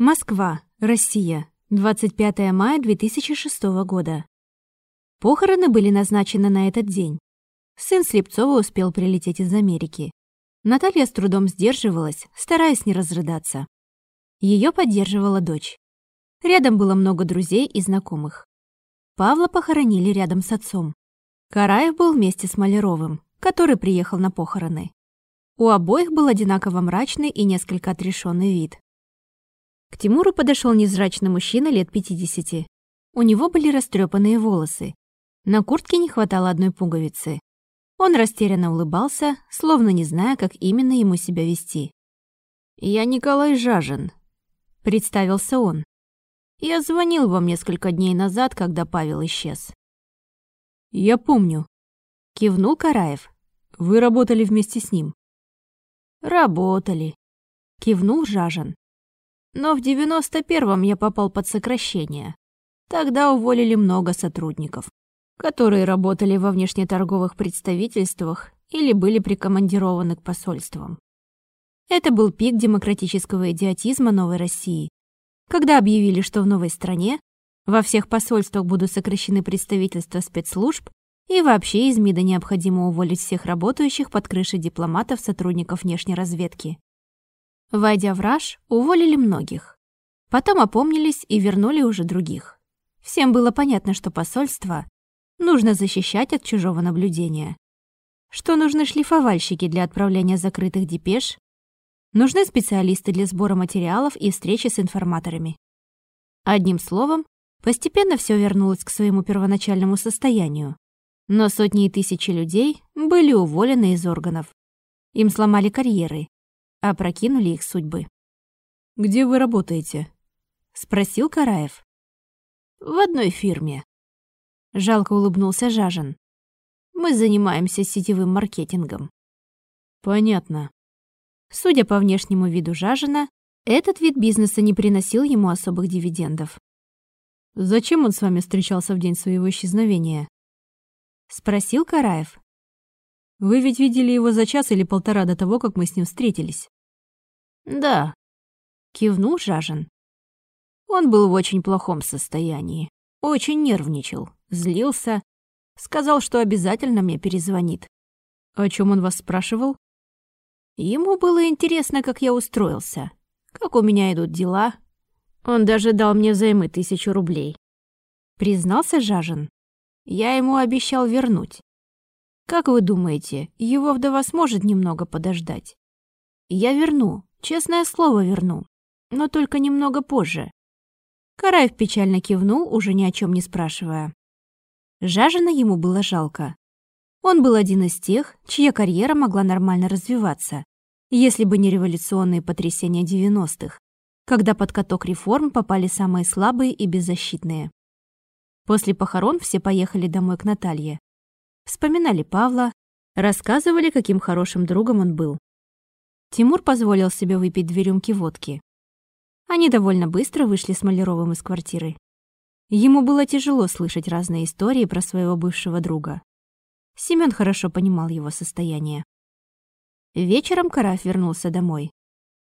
Москва, Россия. 25 мая 2006 года. Похороны были назначены на этот день. Сын Слепцова успел прилететь из Америки. Наталья с трудом сдерживалась, стараясь не разрыдаться. Ее поддерживала дочь. Рядом было много друзей и знакомых. Павла похоронили рядом с отцом. Караев был вместе с Маляровым, который приехал на похороны. У обоих был одинаково мрачный и несколько отрешенный вид. К Тимуру подошел незрачный мужчина лет 50. У него были растрепанные волосы. На куртке не хватало одной пуговицы. Он растерянно улыбался, словно не зная, как именно ему себя вести. «Я Николай Жажин», — представился он. «Я звонил вам несколько дней назад, когда Павел исчез». «Я помню», — кивнул Караев. «Вы работали вместе с ним». «Работали», — кивнул Жажин. Но в 91-м я попал под сокращение. Тогда уволили много сотрудников, которые работали во внешнеторговых представительствах или были прикомандированы к посольствам. Это был пик демократического идиотизма Новой России, когда объявили, что в новой стране во всех посольствах будут сокращены представительства спецслужб и вообще из МИДа необходимо уволить всех работающих под крышей дипломатов сотрудников внешней разведки. Войдя в раж, уволили многих. Потом опомнились и вернули уже других. Всем было понятно, что посольство нужно защищать от чужого наблюдения. Что нужны шлифовальщики для отправления закрытых депеш, нужны специалисты для сбора материалов и встречи с информаторами. Одним словом, постепенно все вернулось к своему первоначальному состоянию. Но сотни и тысячи людей были уволены из органов. Им сломали карьеры, опрокинули их судьбы. «Где вы работаете?» — спросил Караев. «В одной фирме». Жалко улыбнулся Жажин. «Мы занимаемся сетевым маркетингом». «Понятно». Судя по внешнему виду Жажина, этот вид бизнеса не приносил ему особых дивидендов. «Зачем он с вами встречался в день своего исчезновения?» — спросил Караев. Вы ведь видели его за час или полтора до того, как мы с ним встретились?» «Да», — кивнул Жажин. Он был в очень плохом состоянии. Очень нервничал, злился. Сказал, что обязательно мне перезвонит. О чем он вас спрашивал? Ему было интересно, как я устроился, как у меня идут дела. Он даже дал мне взаймы тысячу рублей. Признался Жажин. Я ему обещал вернуть. Как вы думаете, его вдова сможет немного подождать? Я верну, честное слово верну, но только немного позже. Караев печально кивнул, уже ни о чем не спрашивая. Жажина ему было жалко. Он был один из тех, чья карьера могла нормально развиваться, если бы не революционные потрясения 90-х, когда под каток реформ попали самые слабые и беззащитные. После похорон все поехали домой к Наталье вспоминали Павла, рассказывали, каким хорошим другом он был. Тимур позволил себе выпить две рюмки водки. Они довольно быстро вышли с Маляровым из квартиры. Ему было тяжело слышать разные истории про своего бывшего друга. Семён хорошо понимал его состояние. Вечером Караф вернулся домой.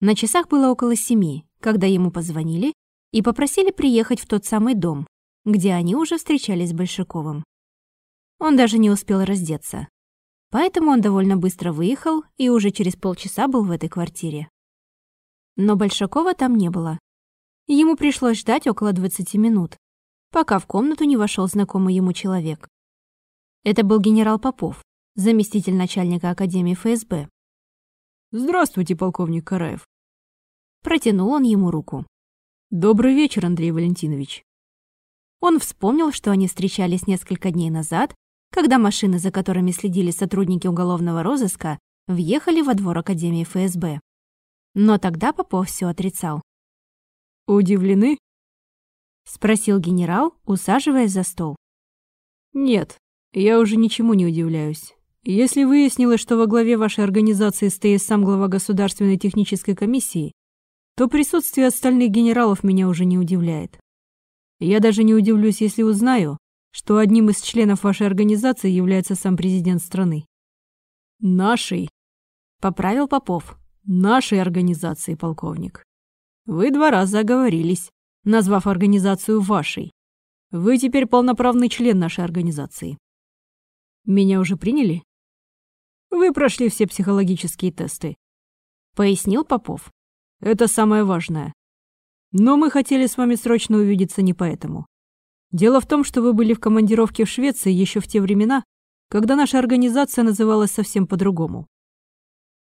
На часах было около семи, когда ему позвонили и попросили приехать в тот самый дом, где они уже встречались с Большаковым. Он даже не успел раздеться. Поэтому он довольно быстро выехал и уже через полчаса был в этой квартире. Но Большакова там не было. Ему пришлось ждать около 20 минут, пока в комнату не вошел знакомый ему человек. Это был генерал Попов, заместитель начальника Академии ФСБ. «Здравствуйте, полковник Караев». Протянул он ему руку. «Добрый вечер, Андрей Валентинович». Он вспомнил, что они встречались несколько дней назад когда машины, за которыми следили сотрудники уголовного розыска, въехали во двор Академии ФСБ. Но тогда Попов все отрицал. «Удивлены?» — спросил генерал, усаживаясь за стол. «Нет, я уже ничему не удивляюсь. Если выяснилось, что во главе вашей организации стоит сам глава Государственной технической комиссии, то присутствие остальных генералов меня уже не удивляет. Я даже не удивлюсь, если узнаю, что одним из членов вашей организации является сам президент страны. Нашей, поправил Попов. Нашей организации, полковник. Вы два раза оговорились, назвав организацию вашей. Вы теперь полноправный член нашей организации. Меня уже приняли? Вы прошли все психологические тесты, пояснил Попов. Это самое важное. Но мы хотели с вами срочно увидеться не поэтому. Дело в том, что вы были в командировке в Швеции еще в те времена, когда наша организация называлась совсем по-другому.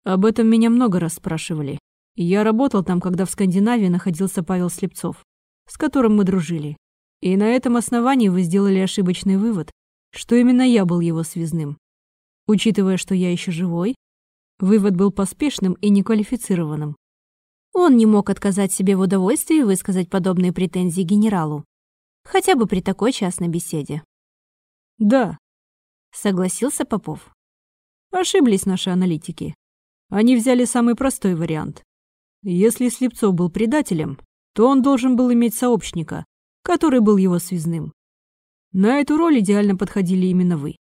Об этом меня много раз спрашивали. Я работал там, когда в Скандинавии находился Павел Слепцов, с которым мы дружили. И на этом основании вы сделали ошибочный вывод, что именно я был его связным. Учитывая, что я еще живой, вывод был поспешным и неквалифицированным. Он не мог отказать себе в удовольствии высказать подобные претензии генералу, хотя бы при такой частной беседе. «Да», — согласился Попов. «Ошиблись наши аналитики. Они взяли самый простой вариант. Если Слепцов был предателем, то он должен был иметь сообщника, который был его связным. На эту роль идеально подходили именно вы.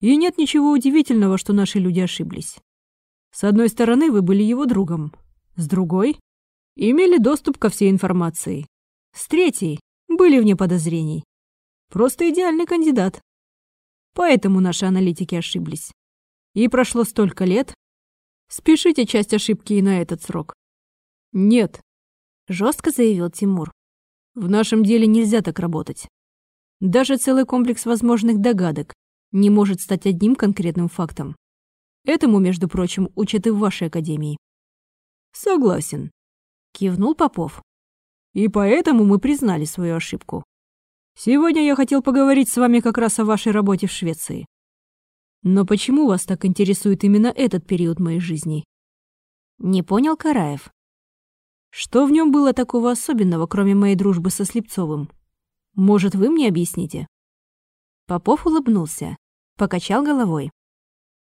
И нет ничего удивительного, что наши люди ошиблись. С одной стороны, вы были его другом. С другой — имели доступ ко всей информации. С третьей — были вне подозрений. Просто идеальный кандидат. Поэтому наши аналитики ошиблись. И прошло столько лет. Спешите часть ошибки и на этот срок. Нет, жестко заявил Тимур. В нашем деле нельзя так работать. Даже целый комплекс возможных догадок не может стать одним конкретным фактом. Этому, между прочим, учат и в вашей академии. Согласен, кивнул Попов. И поэтому мы признали свою ошибку. Сегодня я хотел поговорить с вами как раз о вашей работе в Швеции. Но почему вас так интересует именно этот период моей жизни? Не понял Караев. Что в нем было такого особенного, кроме моей дружбы со Слепцовым? Может, вы мне объясните?» Попов улыбнулся, покачал головой.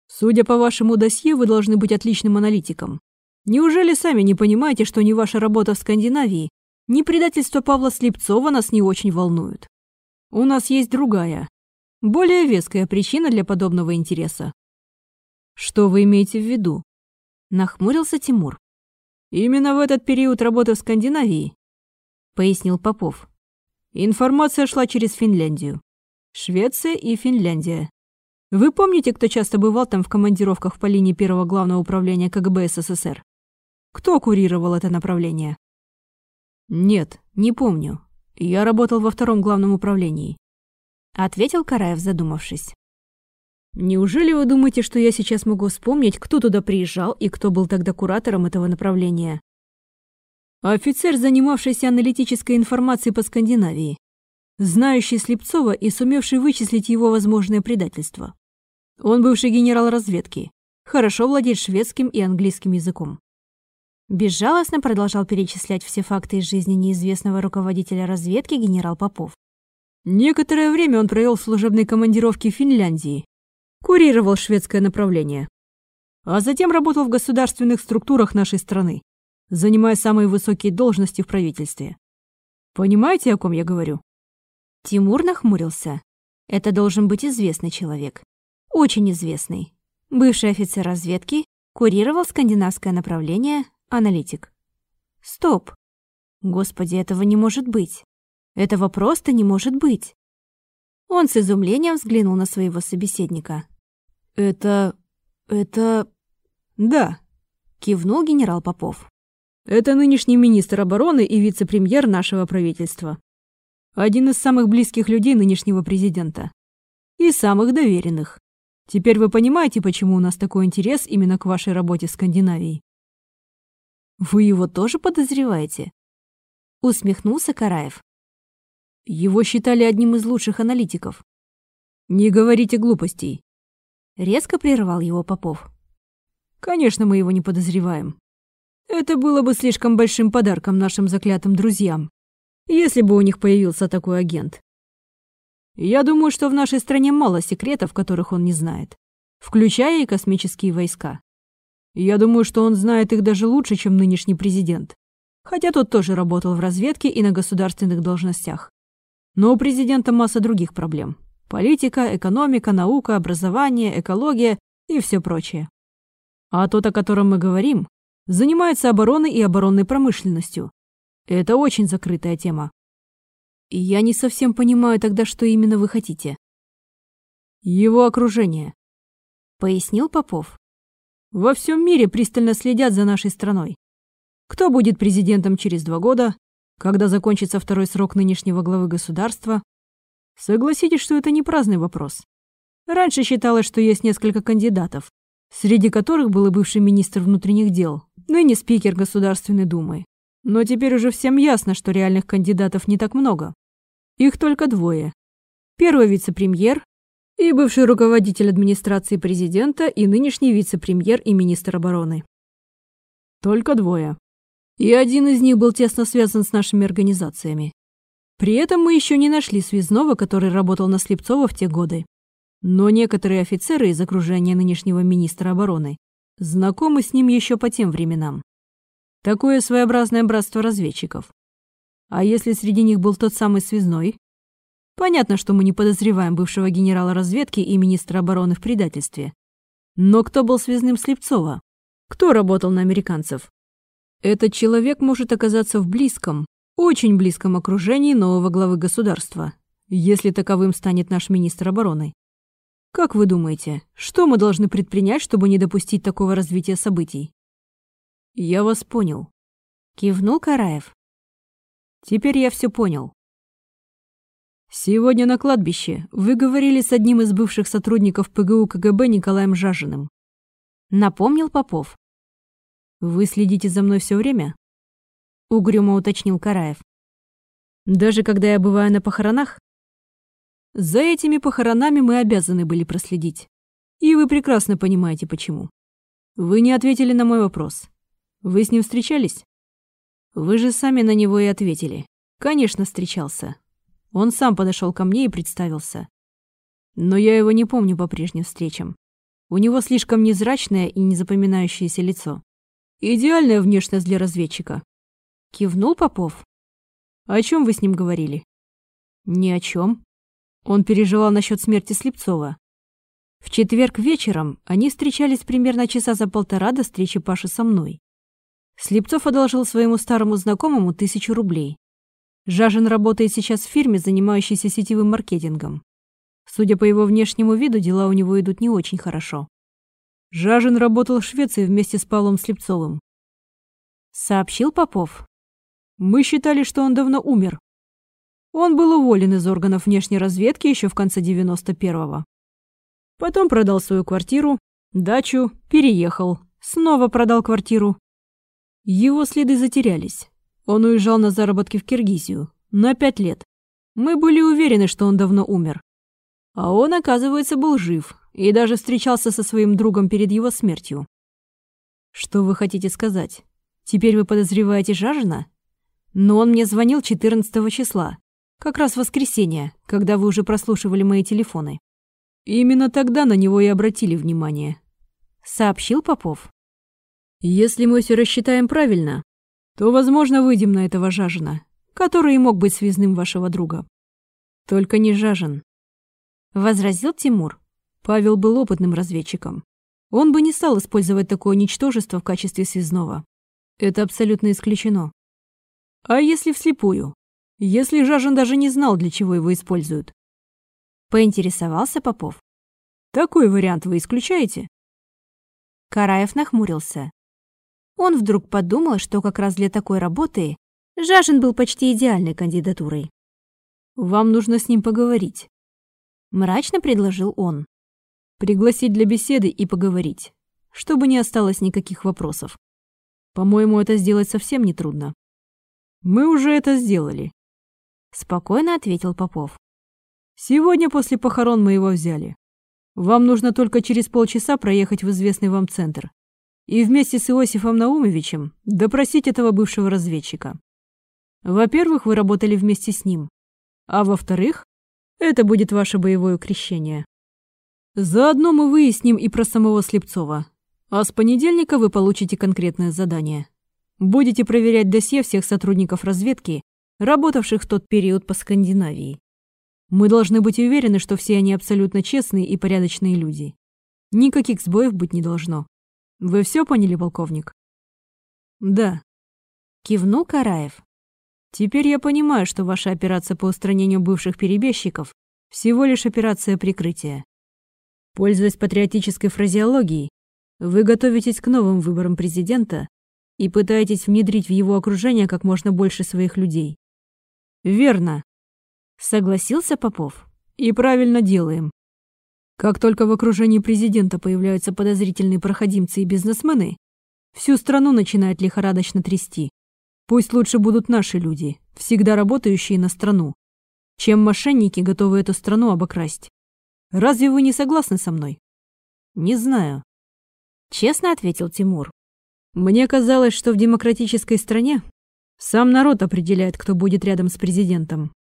«Судя по вашему досье, вы должны быть отличным аналитиком. Неужели сами не понимаете, что ни ваша работа в Скандинавии, ни предательство Павла Слепцова нас не очень волнуют? У нас есть другая, более веская причина для подобного интереса». «Что вы имеете в виду?» Нахмурился Тимур. Именно в этот период работы в Скандинавии, пояснил Попов. Информация шла через Финляндию. Швеция и Финляндия. Вы помните, кто часто бывал там в командировках по линии первого главного управления КГБ СССР? Кто курировал это направление? Нет, не помню. Я работал во втором главном управлении. Ответил Караев, задумавшись. Неужели вы думаете, что я сейчас могу вспомнить, кто туда приезжал и кто был тогда куратором этого направления? Офицер, занимавшийся аналитической информацией по Скандинавии, знающий Слепцова и сумевший вычислить его возможное предательство. Он бывший генерал разведки, хорошо владеет шведским и английским языком. Безжалостно продолжал перечислять все факты из жизни неизвестного руководителя разведки генерал Попов. Некоторое время он провел в служебной командировке в Финляндии, курировал шведское направление. А затем работал в государственных структурах нашей страны, занимая самые высокие должности в правительстве. Понимаете, о ком я говорю? Тимур нахмурился. Это должен быть известный человек. Очень известный. Бывший офицер разведки, курировал скандинавское направление, аналитик. Стоп. Господи, этого не может быть. Этого просто не может быть. Он с изумлением взглянул на своего собеседника. «Это... это...» «Да», — кивнул генерал Попов. «Это нынешний министр обороны и вице-премьер нашего правительства. Один из самых близких людей нынешнего президента. И самых доверенных. Теперь вы понимаете, почему у нас такой интерес именно к вашей работе в Скандинавии?» «Вы его тоже подозреваете?» Усмехнулся Караев. Его считали одним из лучших аналитиков. «Не говорите глупостей. Резко прервал его Попов. «Конечно, мы его не подозреваем. Это было бы слишком большим подарком нашим заклятым друзьям, если бы у них появился такой агент. Я думаю, что в нашей стране мало секретов, которых он не знает, включая и космические войска. Я думаю, что он знает их даже лучше, чем нынешний президент, хотя тот тоже работал в разведке и на государственных должностях. Но у президента масса других проблем. Политика, экономика, наука, образование, экология и все прочее. А тот, о котором мы говорим, занимается обороной и оборонной промышленностью, Это очень закрытая тема. Я не совсем понимаю тогда, что именно вы хотите. Его окружение, пояснил Попов. Во всем мире пристально следят за нашей страной. Кто будет президентом через два года, когда закончится второй срок нынешнего главы государства? Согласитесь, что это не праздный вопрос. Раньше считалось, что есть несколько кандидатов, среди которых был и бывший министр внутренних дел, ныне спикер Государственной Думы. Но теперь уже всем ясно, что реальных кандидатов не так много. Их только двое. Первый вице-премьер и бывший руководитель администрации президента и нынешний вице-премьер и министр обороны. Только двое. И один из них был тесно связан с нашими организациями. При этом мы еще не нашли связного, который работал на Слепцова в те годы. Но некоторые офицеры из окружения нынешнего министра обороны знакомы с ним еще по тем временам. Такое своеобразное братство разведчиков. А если среди них был тот самый связной? Понятно, что мы не подозреваем бывшего генерала разведки и министра обороны в предательстве. Но кто был связным Слепцова? Кто работал на американцев? Этот человек может оказаться в близком, очень близком окружении нового главы государства, если таковым станет наш министр обороны. Как вы думаете, что мы должны предпринять, чтобы не допустить такого развития событий? Я вас понял. Кивнул Караев. Теперь я все понял. Сегодня на кладбище вы говорили с одним из бывших сотрудников ПГУ КГБ Николаем Жажиным. Напомнил Попов. Вы следите за мной все время? Угрюмо уточнил Караев. Даже когда я бываю на похоронах? За этими похоронами мы обязаны были проследить. И вы прекрасно понимаете, почему. Вы не ответили на мой вопрос. Вы с ним встречались? Вы же сами на него и ответили. Конечно, встречался. Он сам подошел ко мне и представился. Но я его не помню по прежним встречам. У него слишком незрачное и незапоминающееся лицо. Идеальная внешность для разведчика. Кивнул Попов. О чем вы с ним говорили? Ни о чем. Он переживал насчет смерти Слепцова. В четверг вечером они встречались примерно часа за полтора до встречи Паши со мной. Слепцов одолжил своему старому знакомому тысячу рублей. Жажин работает сейчас в фирме, занимающейся сетевым маркетингом. Судя по его внешнему виду, дела у него идут не очень хорошо. Жажин работал в Швеции вместе с Павлом Слепцовым. Сообщил Попов. Мы считали, что он давно умер. Он был уволен из органов внешней разведки еще в конце 91-го. Потом продал свою квартиру, дачу, переехал, снова продал квартиру. Его следы затерялись. Он уезжал на заработки в Киргизию. На пять лет. Мы были уверены, что он давно умер. А он, оказывается, был жив и даже встречался со своим другом перед его смертью. Что вы хотите сказать? Теперь вы подозреваете Жажина? Но он мне звонил 14 числа, как раз в воскресенье, когда вы уже прослушивали мои телефоны. Именно тогда на него и обратили внимание. Сообщил Попов. Если мы все рассчитаем правильно, то, возможно, выйдем на этого Жажина, который и мог быть связным вашего друга. Только не Жажин. Возразил Тимур. Павел был опытным разведчиком. Он бы не стал использовать такое ничтожество в качестве связного. Это абсолютно исключено. А если вслепую? Если Жажин даже не знал, для чего его используют? Поинтересовался Попов. Такой вариант вы исключаете? Караев нахмурился. Он вдруг подумал, что как раз для такой работы Жажин был почти идеальной кандидатурой. «Вам нужно с ним поговорить», — мрачно предложил он. «Пригласить для беседы и поговорить, чтобы не осталось никаких вопросов. По-моему, это сделать совсем нетрудно». «Мы уже это сделали», — спокойно ответил Попов. «Сегодня после похорон мы его взяли. Вам нужно только через полчаса проехать в известный вам центр и вместе с Иосифом Наумовичем допросить этого бывшего разведчика. Во-первых, вы работали вместе с ним, а во-вторых, это будет ваше боевое крещение. Заодно мы выясним и про самого Слепцова, а с понедельника вы получите конкретное задание. Будете проверять досье всех сотрудников разведки, работавших в тот период по Скандинавии. Мы должны быть уверены, что все они абсолютно честные и порядочные люди. Никаких сбоев быть не должно. Вы все поняли, полковник? Да. Кивнул Караев. Теперь я понимаю, что ваша операция по устранению бывших перебежчиков всего лишь операция прикрытия. Пользуясь патриотической фразеологией, вы готовитесь к новым выборам президента и пытаетесь внедрить в его окружение как можно больше своих людей. Верно, согласился Попов. И правильно делаем. Как только в окружении президента появляются подозрительные проходимцы и бизнесмены, всю страну начинает лихорадочно трясти. Пусть лучше будут наши люди, всегда работающие на страну, чем мошенники, готовые эту страну обокрасть. Разве вы не согласны со мной? Не знаю. Честно ответил Тимур. Мне казалось, что в демократической стране сам народ определяет, кто будет рядом с президентом.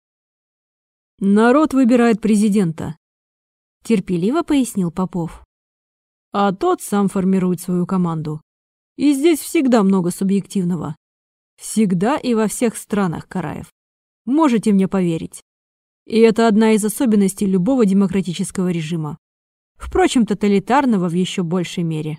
Народ выбирает президента, терпеливо пояснил Попов. А тот сам формирует свою команду. И здесь всегда много субъективного. Всегда и во всех странах, Караев. Можете мне поверить. И это одна из особенностей любого демократического режима. Впрочем, тоталитарного в еще большей мере.